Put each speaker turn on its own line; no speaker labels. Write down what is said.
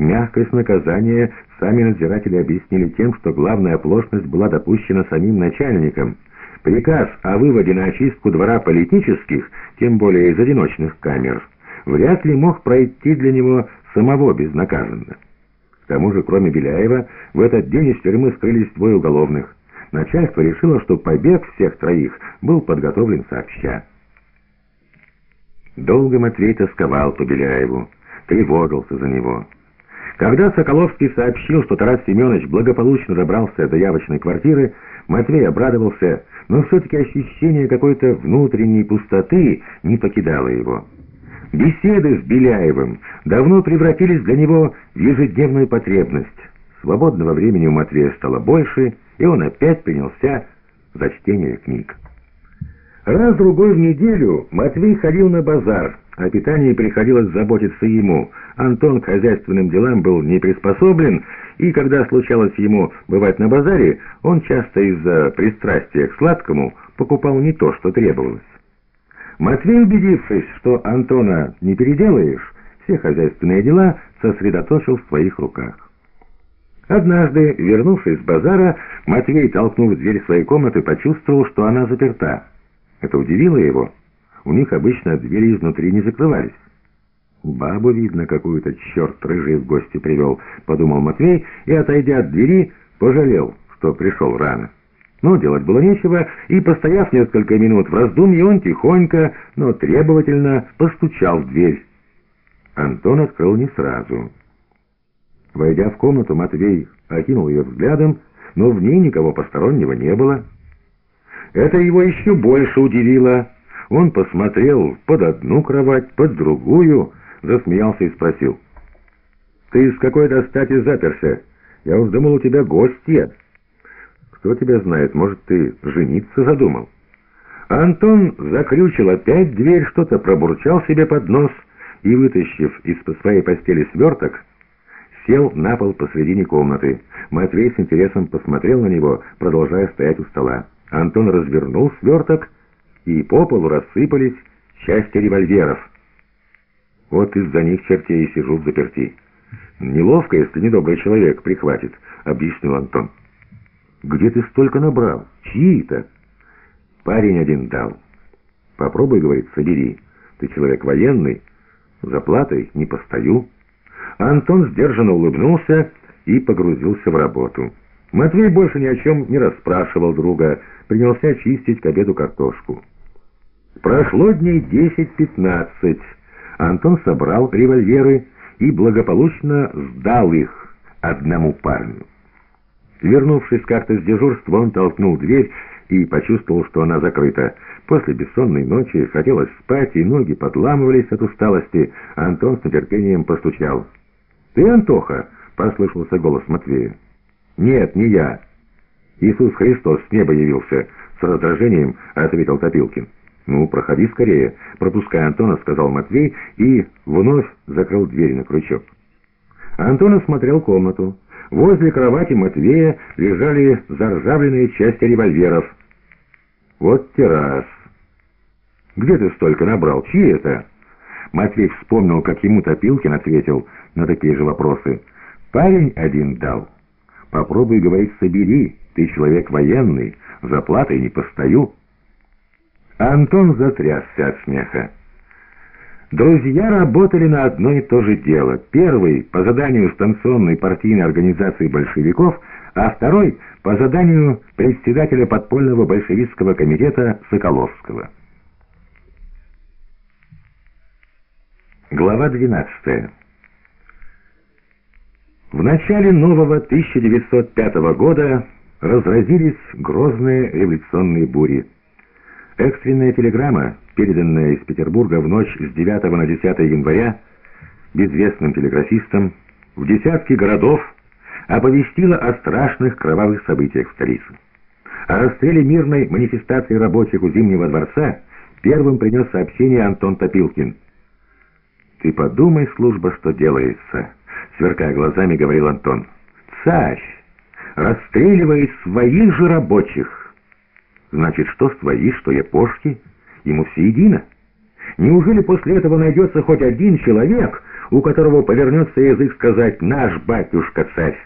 Мягкость наказания сами надзиратели объяснили тем, что главная оплошность была допущена самим начальником. Приказ о выводе на очистку двора политических, тем более из одиночных камер, вряд ли мог пройти для него самого безнаказанно. К тому же, кроме Беляева, в этот день из тюрьмы скрылись двое уголовных. Начальство решило, что побег всех троих был подготовлен сообща. Долго Матвей тосковал по Беляеву, тревожился за него. Когда Соколовский сообщил, что Тарас Семенович благополучно добрался до явочной квартиры, Матвей обрадовался, но все-таки ощущение какой-то внутренней пустоты не покидало его. Беседы с Беляевым давно превратились для него в ежедневную потребность. Свободного времени у Матвея стало больше, и он опять принялся за чтение книг. Раз-другой в неделю Матвей ходил на базар, о питании приходилось заботиться ему. Антон к хозяйственным делам был не приспособлен, и когда случалось ему бывать на базаре, он часто из-за пристрастия к сладкому покупал не то, что требовалось. Матвей, убедившись, что Антона не переделаешь, все хозяйственные дела сосредоточил в своих руках. Однажды, вернувшись с базара, Матвей, толкнув дверь своей комнаты, почувствовал, что она заперта. Это удивило его. У них обычно двери изнутри не закрывались. «Бабу, видно, какую-то черт рыжий в гости привел», — подумал Матвей, и, отойдя от двери, пожалел, что пришел рано. Но делать было нечего, и, постояв несколько минут в раздумье, он тихонько, но требовательно постучал в дверь. Антон открыл не сразу. Войдя в комнату, Матвей окинул ее взглядом, но в ней никого постороннего не было. Это его еще больше удивило. Он посмотрел под одну кровать, под другую, засмеялся и спросил. «Ты с какой-то стати заперся? Я уж думал, у тебя гостья». «Кто тебя знает, может, ты жениться задумал?» Антон закрючил опять дверь, что-то пробурчал себе под нос и, вытащив из своей постели сверток, сел на пол посредине комнаты. Матвей с интересом посмотрел на него, продолжая стоять у стола. Антон развернул сверток, и по полу рассыпались части револьверов. Вот из-за них чертей и сижу в заперти. Неловко, если недобрый человек прихватит, объяснил Антон. Где ты столько набрал? Чьи это? Парень один дал. Попробуй, говорит, собери. Ты человек военный, за платой не постою. Антон сдержанно улыбнулся и погрузился в работу. Матвей больше ни о чем не расспрашивал друга, принялся чистить к обеду картошку. Прошло дней 10-15. Антон собрал револьверы и благополучно сдал их одному парню. Вернувшись как-то с дежурства, он толкнул дверь и почувствовал, что она закрыта. После бессонной ночи хотелось спать, и ноги подламывались от усталости. Антон с нетерпением постучал. «Ты, Антоха?» — послышался голос Матвея. «Нет, не я. Иисус Христос с неба явился», — с раздражением ответил Топилкин. «Ну, проходи скорее», — пропуская Антона, сказал Матвей и вновь закрыл дверь на крючок. Антон осмотрел комнату. Возле кровати Матвея лежали заржавленные части револьверов. «Вот террас. Где ты столько набрал? Чьи это?» Матвей вспомнил, как ему Топилкин ответил на такие же вопросы. «Парень один дал. Попробуй, говорить, собери. Ты человек военный, за платой не постою». Антон затрясся от смеха. Друзья работали на одно и то же дело. Первый — по заданию станционной партийной организации большевиков, а второй — по заданию председателя подпольного большевистского комитета Соколовского. Глава 12. В начале нового 1905 года разразились грозные революционные бури. Экстренная телеграмма, переданная из Петербурга в ночь с 9 на 10 января безвестным телеграфистом в десятки городов, оповестила о страшных кровавых событиях в столице. О расстреле мирной манифестации рабочих у Зимнего дворца первым принес сообщение Антон Топилкин. «Ты подумай, служба, что делается», — сверкая глазами, говорил Антон. «Царь расстреливает своих же рабочих». Значит, что свои, что япошки, ему все едино. Неужели после этого найдется хоть один человек, у которого повернется язык сказать «наш батюшка царь».